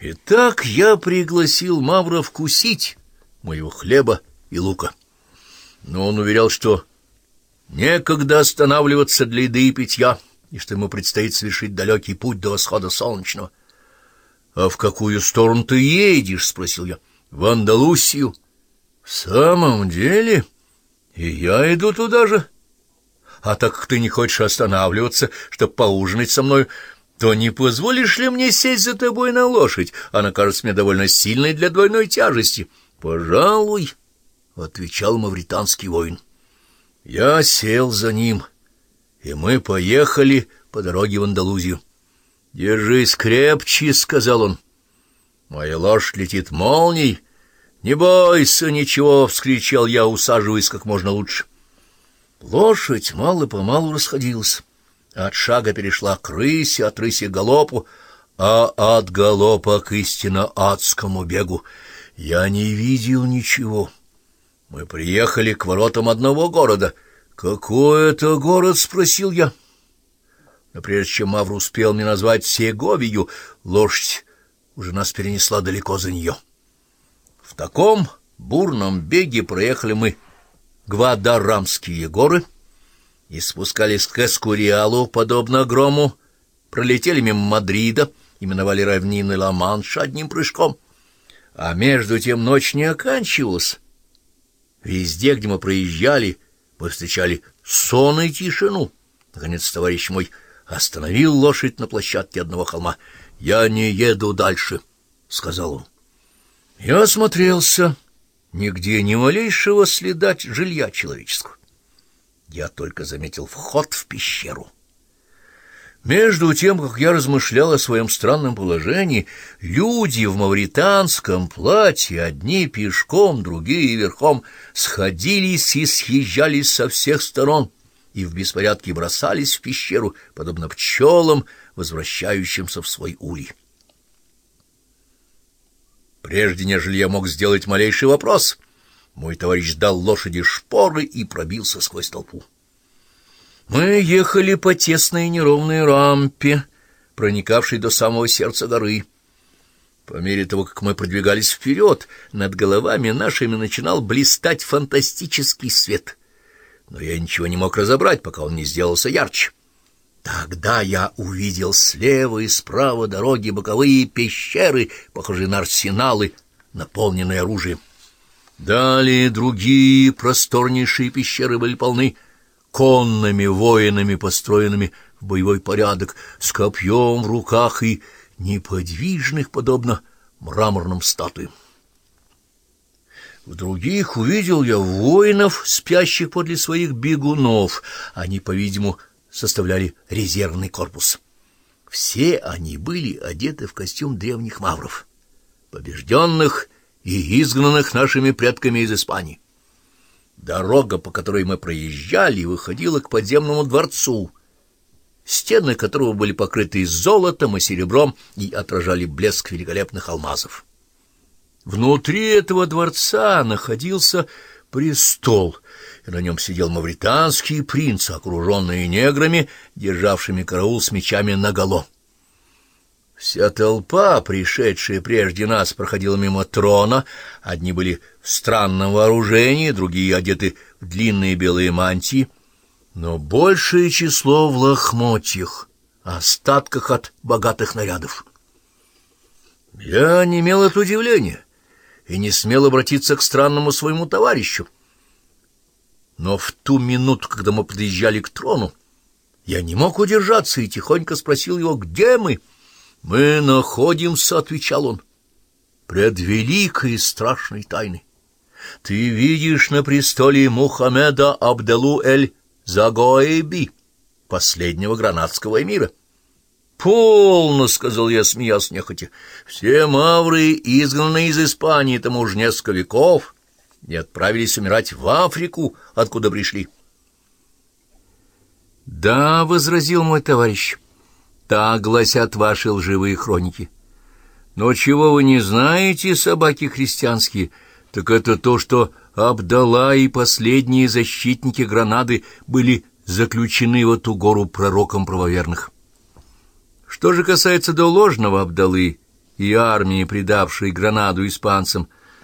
Итак, я пригласил Мавра вкусить моего хлеба и лука. Но он уверял, что некогда останавливаться для еды и питья, и что ему предстоит совершить далекий путь до восхода солнечного. — А в какую сторону ты едешь? — спросил я. — В Андалусию. — В самом деле? И я иду туда же. А так как ты не хочешь останавливаться, чтобы поужинать со мной, то не позволишь ли мне сесть за тобой на лошадь? Она кажется мне довольно сильной для двойной тяжести. — Пожалуй, — отвечал мавританский воин. Я сел за ним, и мы поехали по дороге в Андалузию. — Держись крепче, — сказал он. — Моя лошадь летит молнией. — Не бойся ничего, — вскричал я, усаживаясь как можно лучше. Лошадь мало-помалу расходилась. От шага перешла к рысе, от рыси к галопу, а от галопа к истинно адскому бегу. Я не видел ничего. Мы приехали к воротам одного города. «Какой это город?» — спросил я. Но прежде чем Мавр успел мне назвать Сеговию, лошадь уже нас перенесла далеко за нее. В таком бурном беге проехали мы Гвадарамские горы и спускались к Эскуриалу, подобно грому, пролетели мимо Мадрида, именовали равнины Ла-Манш одним прыжком. А между тем ночь не оканчивалась. Везде, где мы проезжали, мы встречали сон и тишину. Наконец, товарищ мой остановил лошадь на площадке одного холма. «Я не еду дальше», — сказал он. Я осмотрелся. Нигде ни малейшего следа жилья человеческого. Я только заметил вход в пещеру. Между тем, как я размышлял о своем странном положении, люди в мавританском платье, одни пешком, другие верхом, сходились и съезжались со всех сторон и в беспорядке бросались в пещеру, подобно пчелам, возвращающимся в свой улей. Прежде, нежели я мог сделать малейший вопрос, мой товарищ дал лошади шпоры и пробился сквозь толпу. Мы ехали по тесной неровной рампе, проникавшей до самого сердца горы. По мере того, как мы продвигались вперед, над головами нашими начинал блистать фантастический свет. Но я ничего не мог разобрать, пока он не сделался ярче. Тогда я увидел слева и справа дороги боковые пещеры, похожие на арсеналы, наполненные оружием. Далее другие просторнейшие пещеры были полны конными воинами, построенными в боевой порядок, с копьем в руках и неподвижных, подобно мраморным статуям. В других увидел я воинов, спящих подле своих бегунов. Они, по-видимому, составляли резервный корпус. Все они были одеты в костюм древних мавров, побежденных и изгнанных нашими предками из Испании. Дорога, по которой мы проезжали, выходила к подземному дворцу, стены которого были покрыты золотом и серебром и отражали блеск великолепных алмазов. Внутри этого дворца находился престол, и на нем сидел мавританский принц, окруженный неграми, державшими караул с мечами наголо. Вся толпа, пришедшая прежде нас, проходила мимо трона. Одни были в странном вооружении, другие одеты в длинные белые мантии, но большее число в лохмотьях, остатках от богатых нарядов. Я не имел от удивления и не смел обратиться к странному своему товарищу. Но в ту минуту, когда мы подъезжали к трону, я не мог удержаться и тихонько спросил его, где мы —— Мы находимся, — отвечал он, — пред великой и страшной тайной. Ты видишь на престоле Мухаммеда Абделу-эль-Загоэби, последнего гранадского эмира. «Полно», — сказал я, смеясь нехотя, — «все мавры, изгнанные из Испании тому уж несколько веков, и отправились умирать в Африку, откуда пришли». «Да», — возразил мой товарищ, — так гласят ваши лживые хроники. Но чего вы не знаете, собаки христианские, так это то, что Абдалла и последние защитники Гранады были заключены в эту гору пророком правоверных. Что же касается до ложного Абдалы и армии, предавшей Гранаду испанцам,